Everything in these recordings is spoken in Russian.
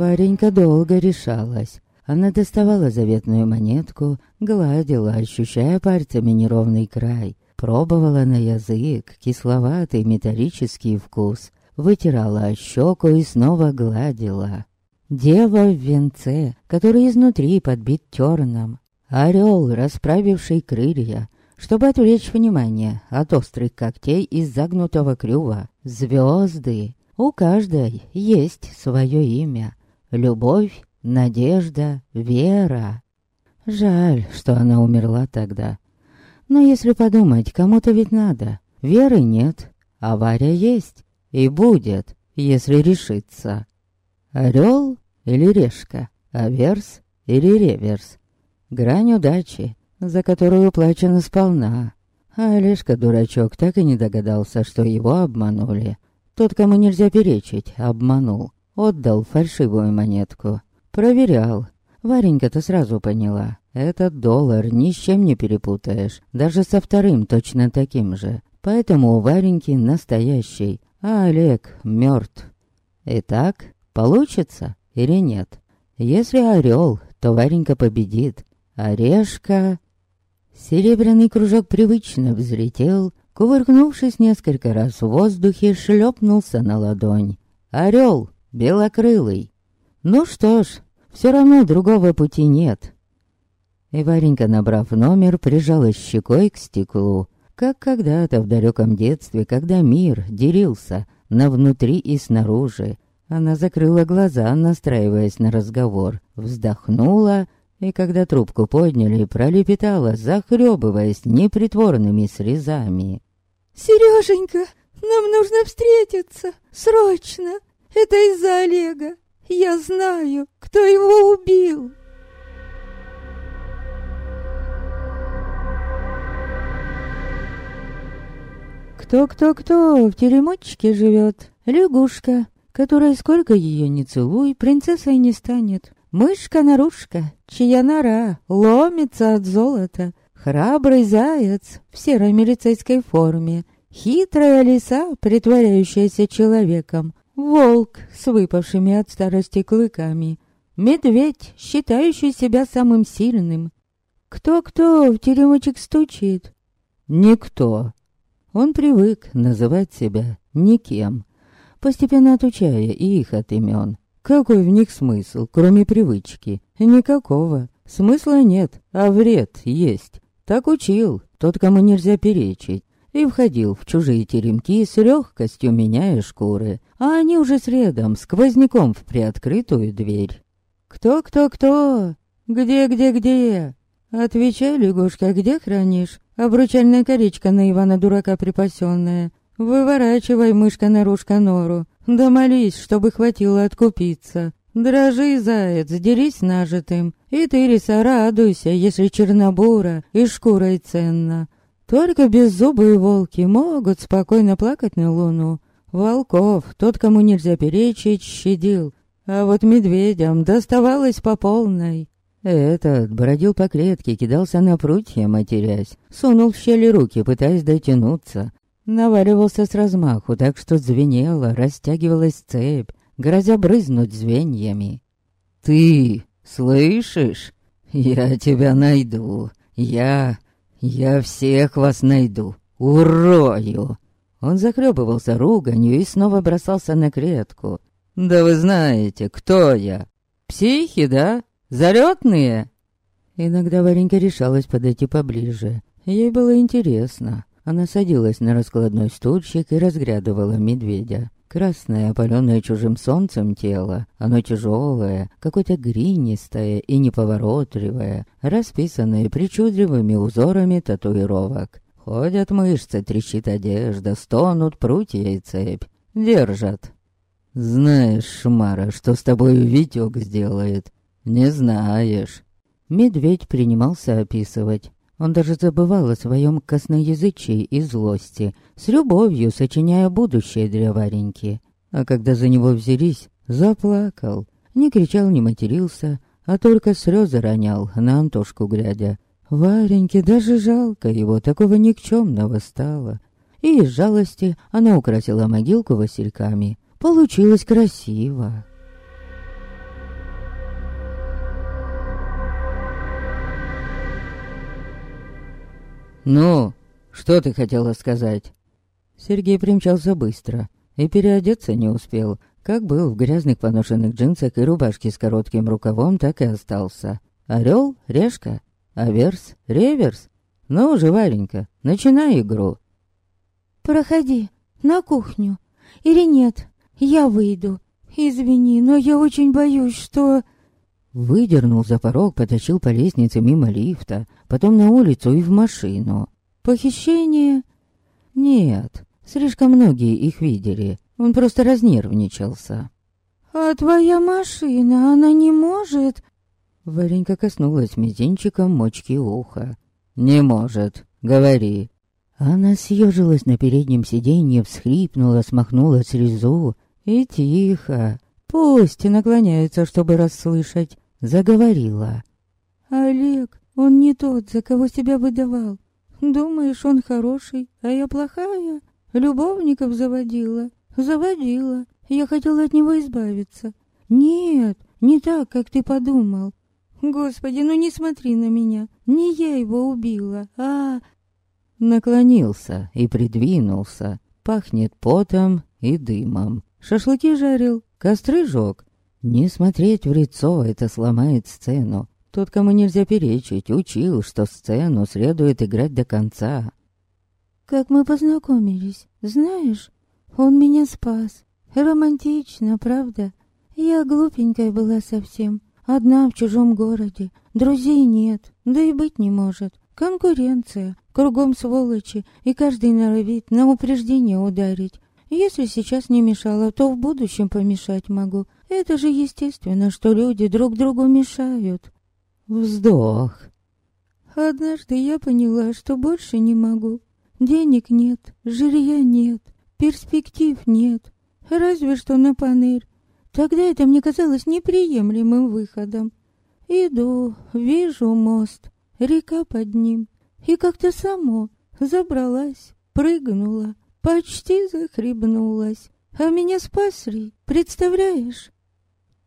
Варенька долго решалась. Она доставала заветную монетку, гладила, ощущая пальцами неровный край, пробовала на язык кисловатый металлический вкус, вытирала щеку и снова гладила. Дева в венце, который изнутри подбит терном. Орел, расправивший крылья, чтобы отвлечь внимание от острых когтей из загнутого клюва. Звезды. У каждой есть свое имя. Любовь Надежда, вера. Жаль, что она умерла тогда. Но если подумать, кому-то ведь надо. Веры нет, а Варя есть. И будет, если решится. Орел или решка, аверс или реверс. Грань удачи, за которую уплачено сполна. А Олежка, дурачок, так и не догадался, что его обманули. Тот, кому нельзя перечить, обманул. Отдал фальшивую монетку. Проверял. Варенька-то сразу поняла. Этот доллар ни с чем не перепутаешь. Даже со вторым точно таким же. Поэтому у Вареньки настоящий, а Олег мертв. Итак, получится или нет? Если орел, то Варенька победит. Орешка... Серебряный кружок привычно взлетел, кувыркнувшись несколько раз в воздухе, шлепнулся на ладонь. Орел, белокрылый, ну что ж, все равно другого пути нет. И Варенька, набрав номер, прижалась щекой к стеклу, как когда-то в далеком детстве, когда мир делился на внутри и снаружи. Она закрыла глаза, настраиваясь на разговор, вздохнула, и когда трубку подняли, пролепетала, захлебываясь непритворными слезами. «Сереженька, нам нужно встретиться, срочно! Это из-за Олега. Я знаю, кто его убил. Кто-кто-кто в теремочке живет? Лягушка, которая сколько ее не целуй, принцессой не станет. Мышка-нарушка, чья нора ломится от золота. Храбрый заяц в серой милицейской форме. Хитрая лиса, притворяющаяся человеком волк с выпавшими от старости клыками, медведь, считающий себя самым сильным. Кто-кто в теремочек стучит? Никто. Он привык называть себя никем, постепенно отучая их от имен. Какой в них смысл, кроме привычки? Никакого. Смысла нет, а вред есть. Так учил тот, кому нельзя перечить и входил в чужие теремки с легкостью меняя шкуры, а они уже средом, сквозняком в приоткрытую дверь. «Кто-кто-кто? Где-где-где?» «Отвечай, лягушка, где хранишь? Обручальная коричка на Ивана-дурака припасенная. Выворачивай, мышка-нарушка, нору. Да молись, чтобы хватило откупиться. Дрожи, заяц, дерись нажитым. И ты, риса, радуйся, если чернобура и шкурой ценна. Только беззубые волки могут спокойно плакать на луну. Волков, тот, кому нельзя перечить, щадил. А вот медведям доставалось по полной. Этот бродил по клетке, кидался на прутья, матерясь. Сунул в щели руки, пытаясь дотянуться. Наваливался с размаху, так что звенело, растягивалась цепь, грозя брызнуть звеньями. «Ты слышишь? Я тебя найду. Я «Я всех вас найду, урою!» Он захлебывался руганью и снова бросался на клетку. «Да вы знаете, кто я? Психи, да? Залетные?» Иногда Варенька решалась подойти поближе. Ей было интересно. Она садилась на раскладной стульчик и разглядывала медведя. Красное, опаленное чужим солнцем тело, оно тяжелое, какое-то гринистое и неповоротливое, расписанное причудливыми узорами татуировок. Ходят мышцы, трещит одежда, стонут прутья и цепь. Держат. Знаешь, Шмара, что с тобой Витек сделает? Не знаешь. Медведь принимался описывать. Он даже забывал о своем косноязычии и злости, с любовью сочиняя будущее для Вареньки. А когда за него взялись, заплакал. Не кричал, не матерился, а только слезы ронял, на Антошку глядя. Вареньке даже жалко его, такого никчемного стало. И из жалости она украсила могилку васильками. Получилось красиво. «Ну, что ты хотела сказать?» Сергей примчался быстро и переодеться не успел. Как был в грязных поношенных джинсах и рубашке с коротким рукавом, так и остался. Орел, решка, аверс, реверс. Ну уже, Варенька, начинай игру. «Проходи, на кухню. Или нет, я выйду. Извини, но я очень боюсь, что...» Выдернул за порог, потащил по лестнице мимо лифта, потом на улицу и в машину. Похищение? Нет, слишком многие их видели. Он просто разнервничался. «А твоя машина, она не может...» Варенька коснулась мизинчиком мочки уха. «Не может, говори». Она съежилась на переднем сиденье, всхлипнула, смахнула слезу и тихо, пусть наклоняется, чтобы расслышать, заговорила. «Олег, он не тот, за кого себя выдавал. Думаешь, он хороший, а я плохая? Любовников заводила, заводила. Я хотела от него избавиться. Нет, не так, как ты подумал. Господи, ну не смотри на меня. Не я его убила, а Наклонился и придвинулся. Пахнет потом и дымом. Шашлыки жарил, костры жег. Не смотреть в лицо, это сломает сцену. Тот, кому нельзя перечить, учил, что сцену следует играть до конца. Как мы познакомились, знаешь? Он меня спас. Романтично, правда? Я глупенькая была совсем. Одна в чужом городе. Друзей нет, да и быть не может. Конкуренция, кругом сволочи, и каждый норовит на упреждение ударить. Если сейчас не мешало, то в будущем помешать могу. Это же естественно, что люди друг другу мешают. Вздох. Однажды я поняла, что больше не могу. Денег нет, жилья нет, перспектив нет. Разве что на панель. Тогда это мне казалось неприемлемым выходом. Иду, вижу мост река под ним, и как-то само забралась, прыгнула, почти захлебнулась, а меня спасли, представляешь?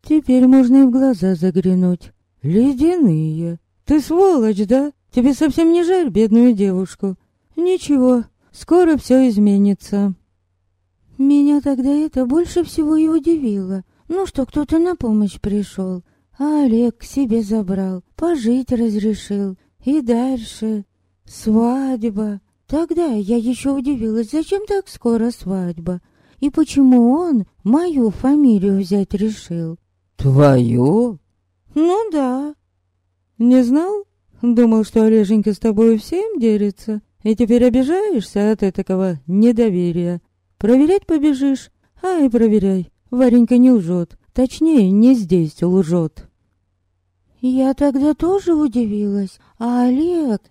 Теперь можно и в глаза заглянуть. Ледяные. Ты сволочь, да? Тебе совсем не жаль бедную девушку? Ничего, скоро все изменится. Меня тогда это больше всего и удивило. Ну, что кто-то на помощь пришел, а Олег к себе забрал, пожить разрешил. И дальше свадьба. Тогда я еще удивилась, зачем так скоро свадьба? И почему он мою фамилию взять решил? Твою? Ну да. Не знал? Думал, что Олеженька с тобой всем делится, и теперь обижаешься от этого недоверия. Проверять побежишь? Ай, проверяй. Варенька не лжет. Точнее, не здесь лжет. Я тогда тоже удивилась. А Олег...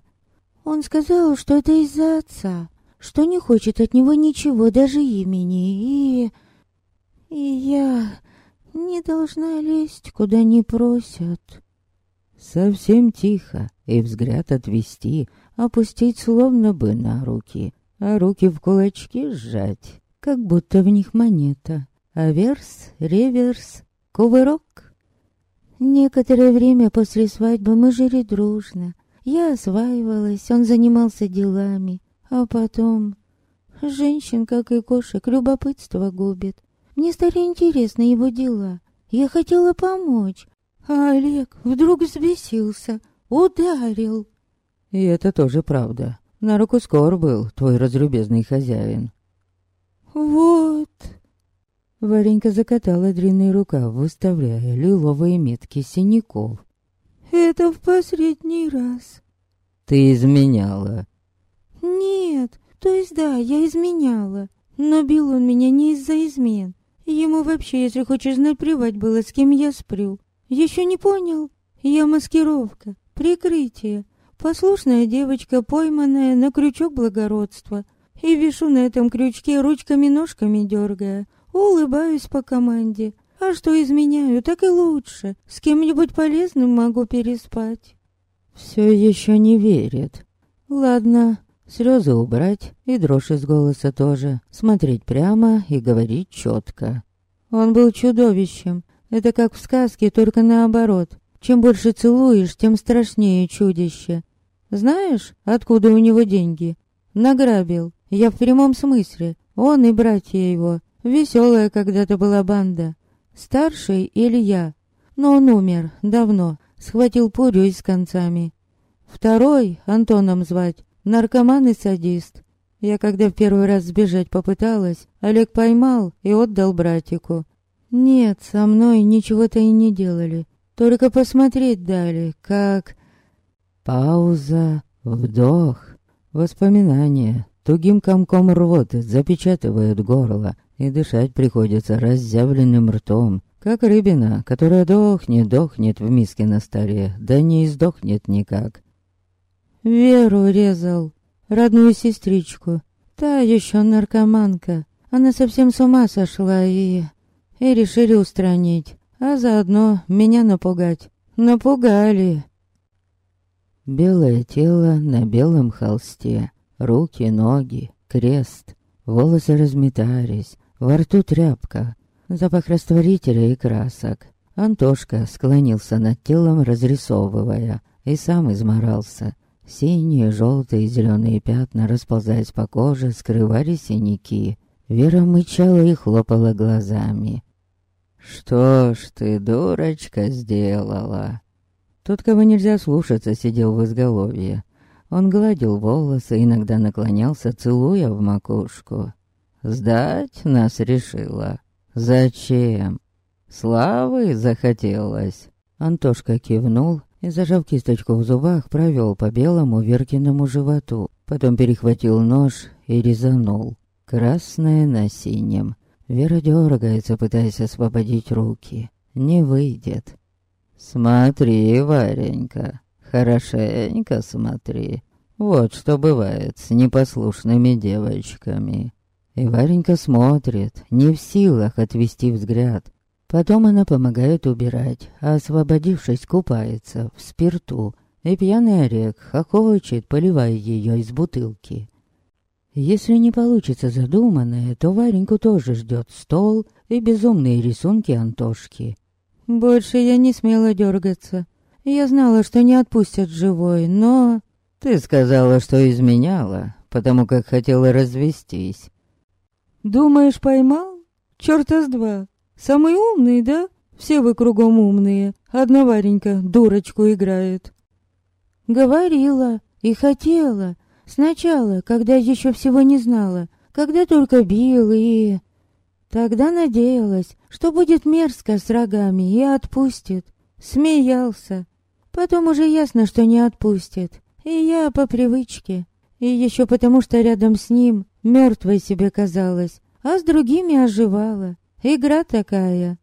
Он сказал, что это из-за отца, что не хочет от него ничего, даже имени, и... И я не должна лезть, куда не просят. Совсем тихо, и взгляд отвести, опустить словно бы на руки, а руки в кулачки сжать, как будто в них монета. Аверс, реверс, кувырок. Некоторое время после свадьбы мы жили дружно. Я осваивалась, он занимался делами. А потом... Женщин, как и кошек, любопытство губит. Мне стали интересны его дела. Я хотела помочь. А Олег вдруг взбесился, ударил. И это тоже правда. На руку скор был твой разлюбезный хозяин. Вот... Варенька закатала длинный рукав, выставляя лиловые метки синяков. «Это в последний раз». «Ты изменяла?» «Нет, то есть да, я изменяла. Но бил он меня не из-за измен. Ему вообще, если хочешь знать, плевать было, с кем я сплю. Еще не понял? Я маскировка, прикрытие. Послушная девочка, пойманная на крючок благородства. И вишу на этом крючке ручками-ножками дергая. Улыбаюсь по команде. А что изменяю, так и лучше. С кем-нибудь полезным могу переспать. Все еще не верит. Ладно, слезы убрать и дрожь из голоса тоже. Смотреть прямо и говорить четко. Он был чудовищем. Это как в сказке, только наоборот. Чем больше целуешь, тем страшнее чудище. Знаешь, откуда у него деньги? Награбил. Я в прямом смысле. Он и братья его. Веселая когда-то была банда. Старший Илья. Но он умер давно. Схватил пурю с концами. Второй, Антоном звать, наркоман и садист. Я когда в первый раз сбежать попыталась, Олег поймал и отдал братику. Нет, со мной ничего-то и не делали. Только посмотреть дали, как... Пауза, вдох, воспоминания. Тугим комком рвоты запечатывают горло, и дышать приходится разъявленным ртом, как рыбина, которая дохнет, дохнет в миске на столе, да не издохнет никак. Веру резал, родную сестричку. Та еще наркоманка. Она совсем с ума сошла и... И решили устранить, а заодно меня напугать. Напугали. Белое тело на белом холсте, руки, ноги, крест. Волосы разметались, во рту тряпка, запах растворителя и красок. Антошка склонился над телом, разрисовывая, и сам изморался. Синие, желтые и зеленые пятна, расползаясь по коже, скрывали синяки. Вера мычала и хлопала глазами. «Что ж ты, дурочка, сделала?» Тот, кого нельзя слушаться, сидел в изголовье. Он гладил волосы, иногда наклонялся, целуя в макушку. «Сдать нас решила? Зачем? Славы захотелось?» Антошка кивнул и, зажав кисточку в зубах, провел по белому Веркиному животу. Потом перехватил нож и резанул. Красное на синем. Вера дергается, пытаясь освободить руки. Не выйдет. «Смотри, Варенька, хорошенько смотри. Вот что бывает с непослушными девочками». И Варенька смотрит, не в силах отвести взгляд. Потом она помогает убирать, а освободившись, купается в спирту, и пьяный орех хохочет, поливая ее из бутылки. Если не получится задуманное, то Вареньку тоже ждет стол и безумные рисунки Антошки. Больше я не смела дергаться. Я знала, что не отпустят живой, но... Ты сказала, что изменяла, потому как хотела развестись. Думаешь, поймал? Чёрта с два. Самый умный, да? Все вы кругом умные. Одна Варенька дурочку играет. Говорила и хотела. Сначала, когда еще всего не знала. Когда только бил и... Тогда надеялась, что будет мерзко с рогами и отпустит. Смеялся. Потом уже ясно, что не отпустит. И я по привычке. И еще потому, что рядом с ним мертвой себе казалась, а с другими оживала. Игра такая.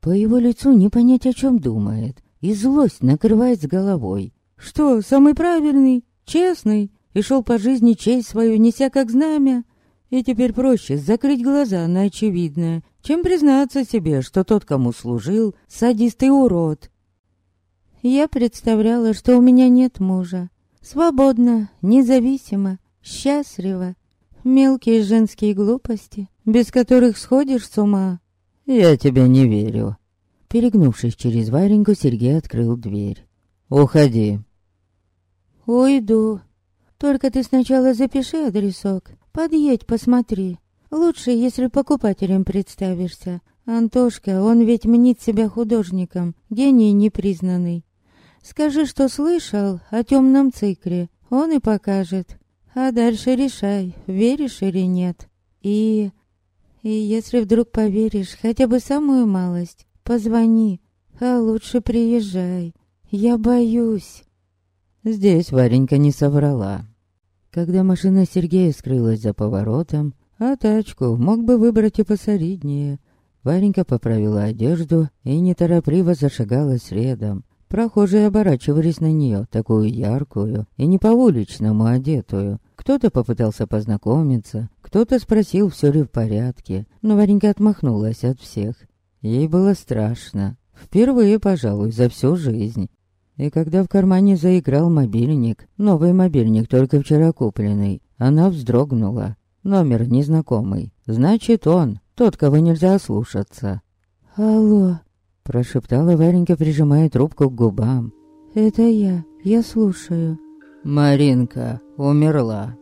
По его лицу не понять, о чем думает. И злость накрывает с головой. Что, самый правильный, честный, и шел по жизни честь свою, неся как знамя? И теперь проще закрыть глаза на очевидное, чем признаться себе, что тот, кому служил, садист и урод. Я представляла, что у меня нет мужа. Свободно, независимо, счастливо. Мелкие женские глупости, без которых сходишь с ума. Я тебе не верю. Перегнувшись через Вареньку, Сергей открыл дверь. «Уходи». «Уйду. Только ты сначала запиши адресок, Подъедь, посмотри. Лучше, если покупателем представишься. Антошка, он ведь мнит себя художником, гений непризнанный. Скажи, что слышал о темном цикле, он и покажет. А дальше решай, веришь или нет. И... И если вдруг поверишь хотя бы самую малость, позвони, а лучше приезжай. Я боюсь. Здесь Варенька не соврала. Когда машина Сергея скрылась за поворотом, а тачку мог бы выбрать и посолиднее. Варенька поправила одежду и неторопливо зашагала следом. Прохожие оборачивались на нее, такую яркую и не по-уличному одетую. Кто-то попытался познакомиться, кто-то спросил, все ли в порядке, но Варенька отмахнулась от всех. Ей было страшно. Впервые, пожалуй, за всю жизнь. И когда в кармане заиграл мобильник, новый мобильник, только вчера купленный, она вздрогнула. Номер незнакомый. Значит, он, тот, кого нельзя слушаться. «Алло», — прошептала Варенька, прижимая трубку к губам. «Это я, я слушаю». Маринка умерла.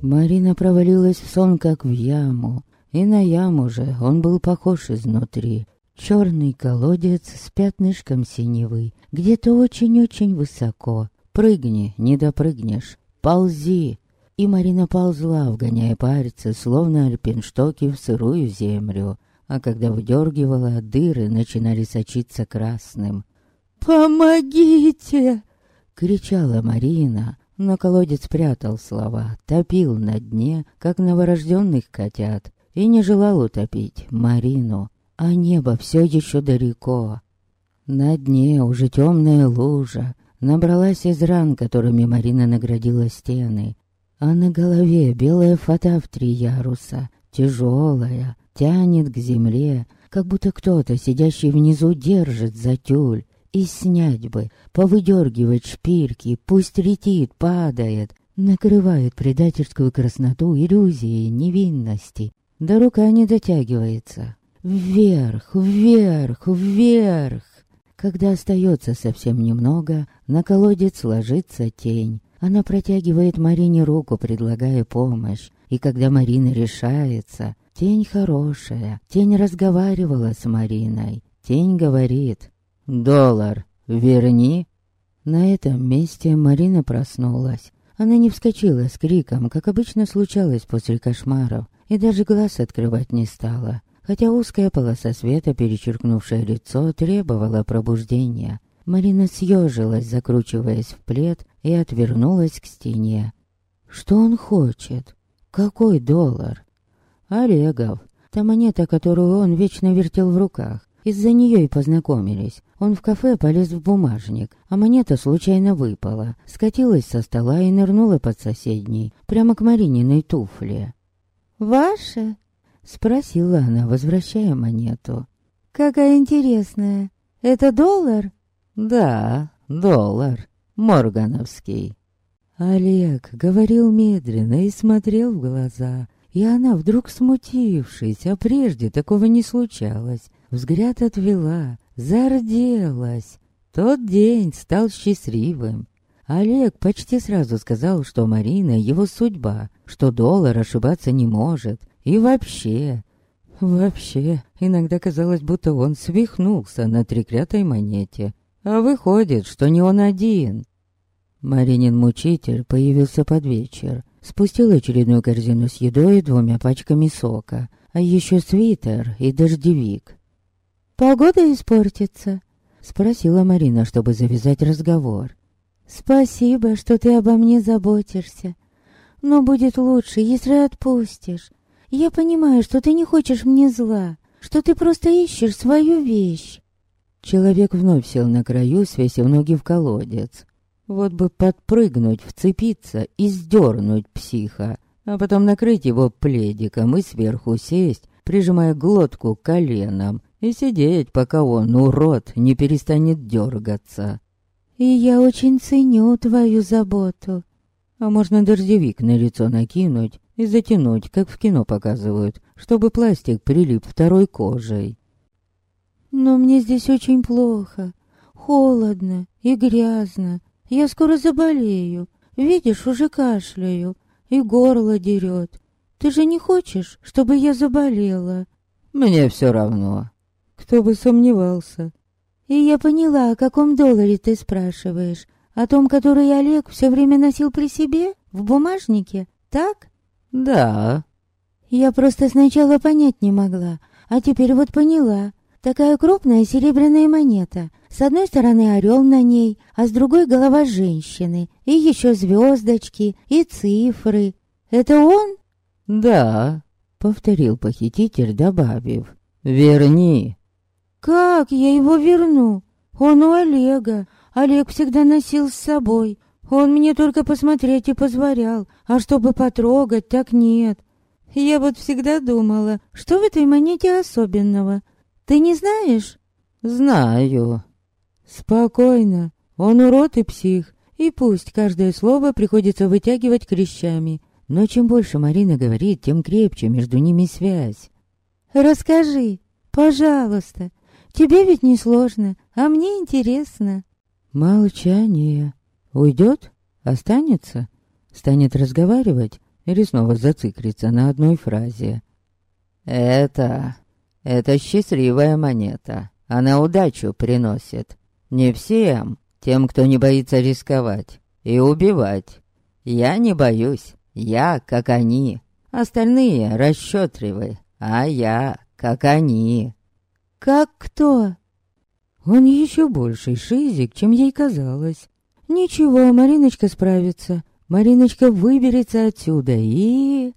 Марина провалилась в сон, как в яму. И на яму же он был похож изнутри. Черный колодец с пятнышком синевы, где-то очень-очень высоко. Прыгни, не допрыгнешь. Ползи. И Марина ползла, вгоняя пальцы, словно альпинштоки в сырую землю. А когда выдергивала, дыры начинали сочиться красным. «Помогите!» — кричала Марина, но колодец прятал слова, топил на дне, как новорожденных котят, и не желал утопить Марину, а небо все еще далеко. На дне уже темная лужа, набралась из ран, которыми Марина наградила стены, а на голове белая фата в три яруса, тяжелая, тянет к земле, как будто кто-то, сидящий внизу, держит за тюль, и снять бы, повыдергивать шпильки, пусть летит, падает, накрывает предательскую красноту иллюзии невинности. Да рука не дотягивается. Вверх, вверх, вверх. Когда остается совсем немного, на колодец ложится тень. Она протягивает Марине руку, предлагая помощь. И когда Марина решается, тень хорошая, тень разговаривала с Мариной. Тень говорит, «Доллар, верни!» На этом месте Марина проснулась. Она не вскочила с криком, как обычно случалось после кошмаров, и даже глаз открывать не стала, хотя узкая полоса света, перечеркнувшая лицо, требовала пробуждения. Марина съежилась, закручиваясь в плед, и отвернулась к стене. Что он хочет? Какой доллар? Олегов. Та монета, которую он вечно вертел в руках. Из-за нее и познакомились. Он в кафе полез в бумажник, а монета случайно выпала, скатилась со стола и нырнула под соседней, прямо к Марининой туфле. «Ваша?» — спросила она, возвращая монету. «Какая интересная. Это доллар?» «Да, доллар. Моргановский». Олег говорил медленно и смотрел в глаза, и она, вдруг смутившись, а прежде такого не случалось, взгляд отвела, зарделась. Тот день стал счастливым. Олег почти сразу сказал, что Марина его судьба, что доллар ошибаться не может. И вообще... Вообще, иногда казалось, будто он свихнулся на треклятой монете. А выходит, что не он один. Маринин мучитель появился под вечер. Спустил очередную корзину с едой и двумя пачками сока, а еще свитер и дождевик. «Погода испортится?» — спросила Марина, чтобы завязать разговор. «Спасибо, что ты обо мне заботишься. Но будет лучше, если отпустишь. Я понимаю, что ты не хочешь мне зла, что ты просто ищешь свою вещь». Человек вновь сел на краю, свесив ноги в колодец. Вот бы подпрыгнуть, вцепиться и сдернуть психа, а потом накрыть его пледиком и сверху сесть, прижимая глотку коленом, и сидеть, пока он, урод, не перестанет дергаться. И я очень ценю твою заботу. А можно дождевик на лицо накинуть и затянуть, как в кино показывают, чтобы пластик прилип второй кожей. Но мне здесь очень плохо. Холодно и грязно. Я скоро заболею. Видишь, уже кашляю. И горло дерет. Ты же не хочешь, чтобы я заболела? Мне все равно. Кто бы сомневался. И я поняла, о каком долларе ты спрашиваешь. О том, который Олег все время носил при себе? В бумажнике? Так? Да. Я просто сначала понять не могла, а теперь вот поняла. Такая крупная серебряная монета. С одной стороны орел на ней, а с другой голова женщины. И еще звездочки, и цифры. Это он? Да, повторил похититель, добавив. Верни. Как я его верну? Он у Олега. Олег всегда носил с собой. Он мне только посмотреть и позволял, а чтобы потрогать, так нет. Я вот всегда думала, что в этой монете особенного. Ты не знаешь? Знаю. Спокойно. Он урод и псих. И пусть каждое слово приходится вытягивать крещами. Но чем больше Марина говорит, тем крепче между ними связь. Расскажи, пожалуйста. Тебе ведь не сложно, а мне интересно. Молчание. Уйдет? Останется? Станет разговаривать? Или снова зациклится на одной фразе? Это... Это счастливая монета. Она удачу приносит. Не всем, тем, кто не боится рисковать и убивать. Я не боюсь. Я, как они. Остальные расчетливы, а я, как они. Как кто? Он еще больше шизик, чем ей казалось. Ничего, Мариночка справится. Мариночка выберется отсюда и...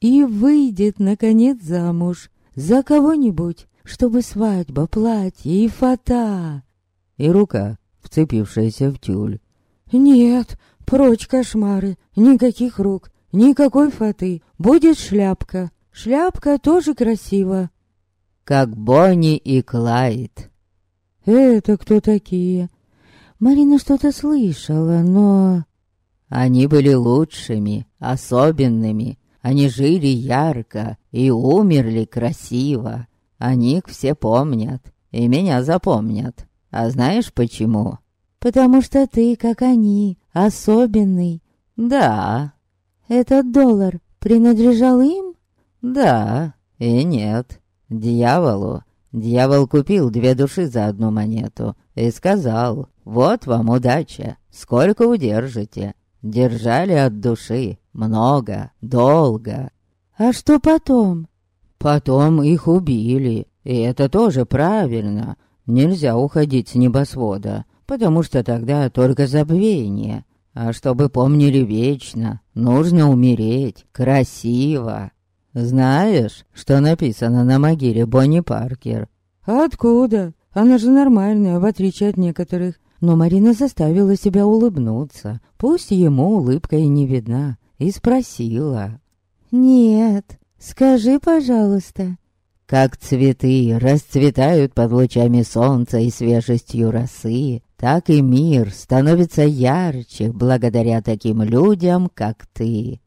И выйдет, наконец, замуж. За кого-нибудь, чтобы свадьба, платье и фата. И рука, вцепившаяся в тюль. Нет, прочь кошмары, никаких рук, никакой фаты. Будет шляпка. Шляпка тоже красиво. Как Бонни и Клайд. Это кто такие? Марина что-то слышала, но... Они были лучшими, особенными. Они жили ярко и умерли красиво. О них все помнят, и меня запомнят. А знаешь почему? Потому что ты, как они, особенный. Да. Этот доллар принадлежал им? Да и нет. Дьяволу. Дьявол купил две души за одну монету и сказал, вот вам удача, сколько удержите. Держали от души. Много. Долго. А что потом? Потом их убили. И это тоже правильно. Нельзя уходить с небосвода, потому что тогда только забвение. А чтобы помнили вечно, нужно умереть красиво. Знаешь, что написано на могиле Бонни Паркер? Откуда? Она же нормальная, в отличие от некоторых но Марина заставила себя улыбнуться, пусть ему улыбка и не видна, и спросила. «Нет, скажи, пожалуйста». Как цветы расцветают под лучами солнца и свежестью росы, так и мир становится ярче благодаря таким людям, как ты.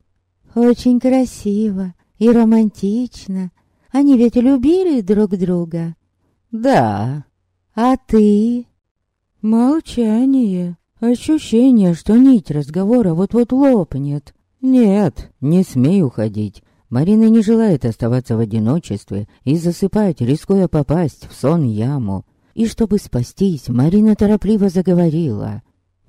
Очень красиво и романтично. Они ведь любили друг друга. Да. А ты? Молчание. Ощущение, что нить разговора вот-вот лопнет. Нет, не смей уходить. Марина не желает оставаться в одиночестве и засыпать, рискуя попасть в сон-яму. И чтобы спастись, Марина торопливо заговорила.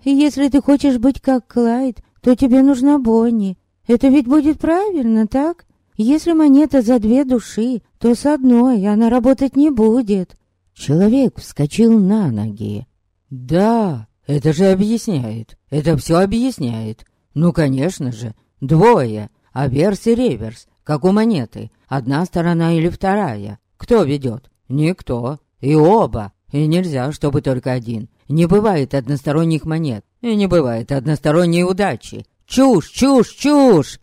«Если ты хочешь быть как Клайд, то тебе нужна Бонни. Это ведь будет правильно, так? Если монета за две души, то с одной она работать не будет». Человек вскочил на ноги. Да, это же объясняет. Это все объясняет. Ну, конечно же, двое. Аверс и реверс, как у монеты. Одна сторона или вторая. Кто ведет? Никто. И оба. И нельзя, чтобы только один. Не бывает односторонних монет. И не бывает односторонней удачи. Чушь, чушь, чушь!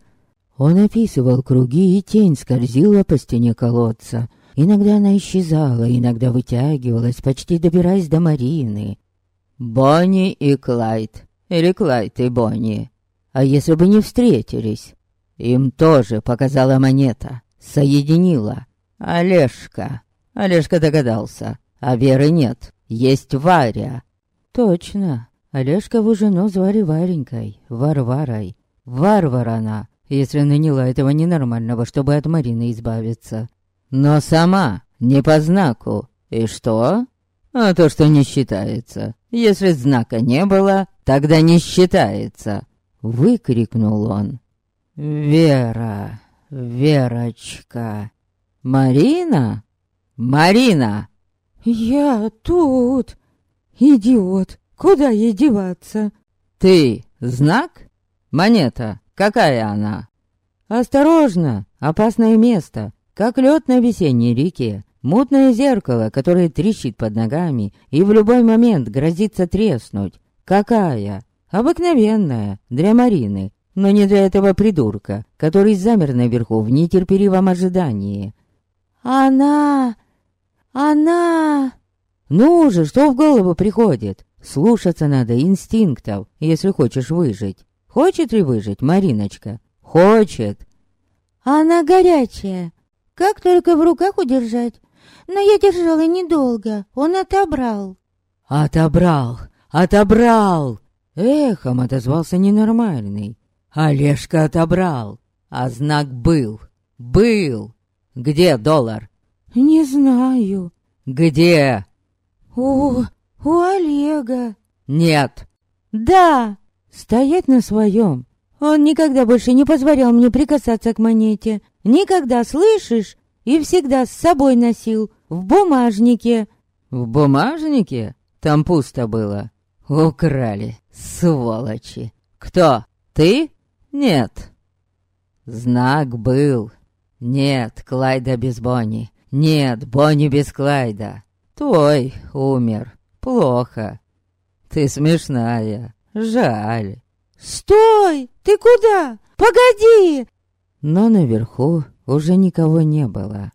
Он описывал круги, и тень скользила по стене колодца. Иногда она исчезала, иногда вытягивалась, почти добираясь до Марины. Бонни и Клайд. Или Клайд и Бонни. А если бы не встретились? Им тоже показала монета. Соединила. Олежка. Олежка догадался. А Веры нет. Есть Варя. Точно. Олежкову жену звали Варенькой. Варварой. Варвар она, если наняла этого ненормального, чтобы от Марины избавиться. Но сама, не по знаку. И что? А то, что не считается. Если знака не было, тогда не считается. Выкрикнул он. Вера, Верочка. Марина? Марина! Я тут. Идиот. Куда ей деваться? Ты знак? Монета. Какая она? Осторожно, опасное место, как лед на весенней реке. Мутное зеркало, которое трещит под ногами и в любой момент грозится треснуть. Какая? Обыкновенная, для Марины. но не для этого придурка, который замер наверху в нетерпеливом ожидании. «Она! Она!» «Ну же, что в голову приходит? Слушаться надо инстинктов, если хочешь выжить. Хочет ли выжить Мариночка? Хочет!» «Она горячая. Как только в руках удержать? Но я держала недолго, он отобрал». «Отобрал! Отобрал!» Эхом отозвался ненормальный. Олежка отобрал, а знак был. Был. Где доллар? Не знаю. Где? У, у Олега. Нет. Да. Стоять на своем. Он никогда больше не позволял мне прикасаться к монете. Никогда, слышишь? И всегда с собой носил. В бумажнике. В бумажнике? Там пусто было. Украли, сволочи. Кто? Ты? Нет. Знак был. Нет, Клайда без Бонни. Нет, Бонни без Клайда. Твой умер. Плохо. Ты смешная. Жаль. Стой! Ты куда? Погоди! Но наверху уже никого не было.